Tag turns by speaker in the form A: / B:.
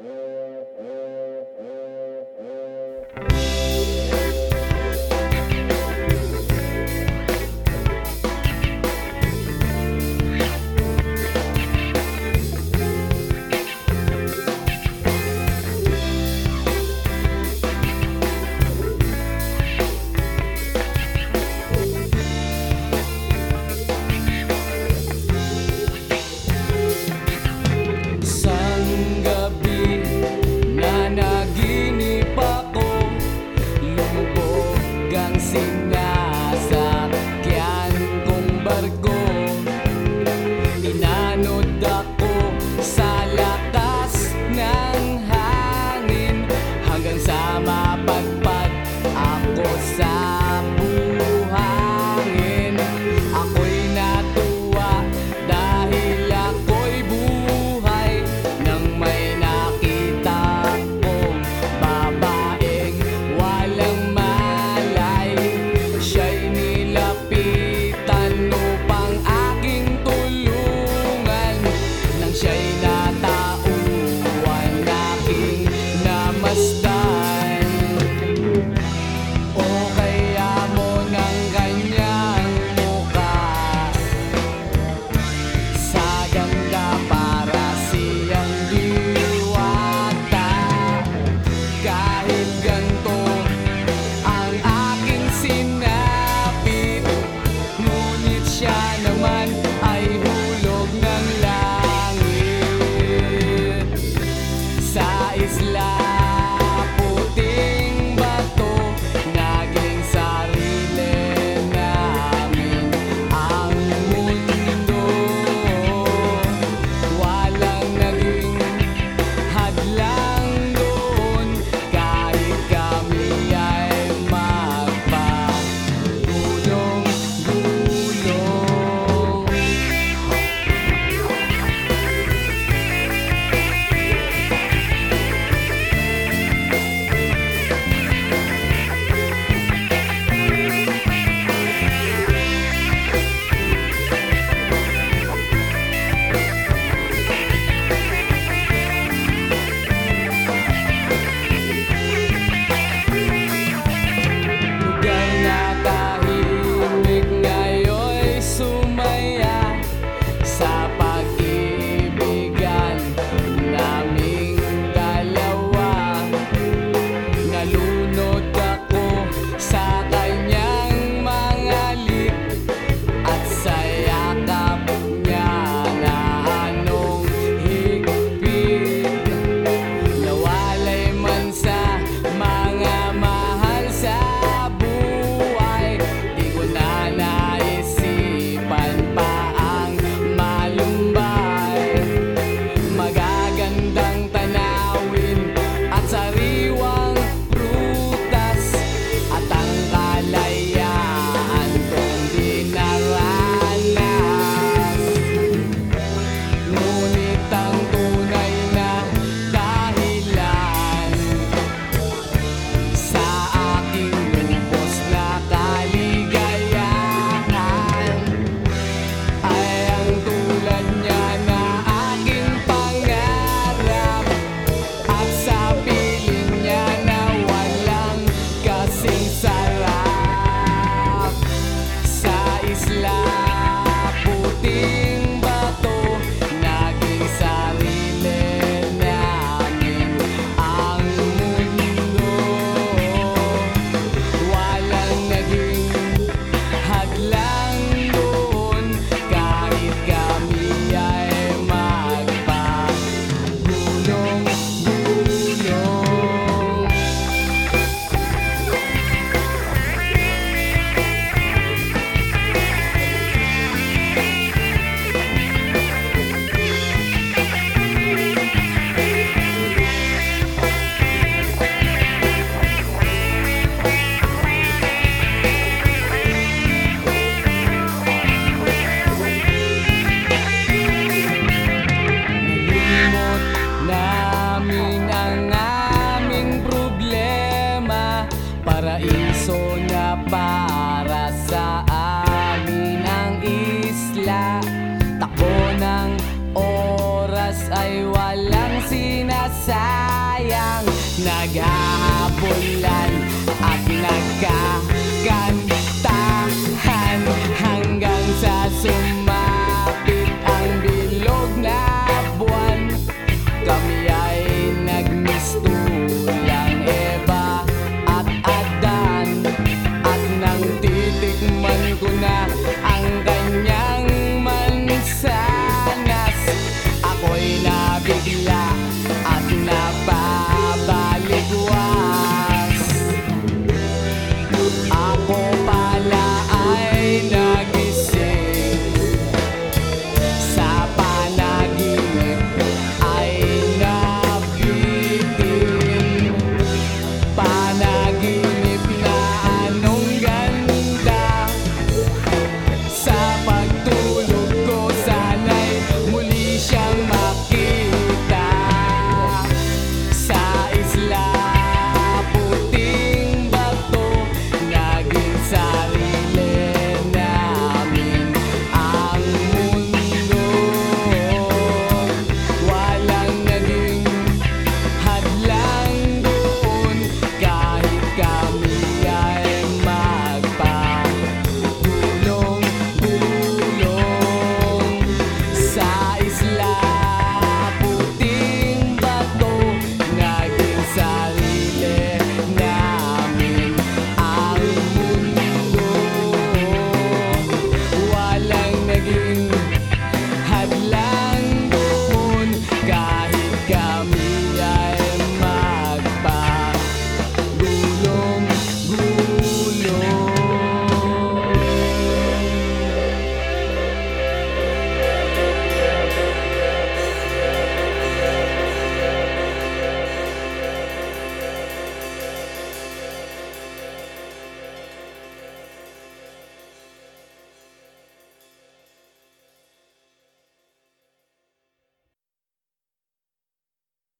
A: Oh. Sayang Naghahabulan at nagkakantahan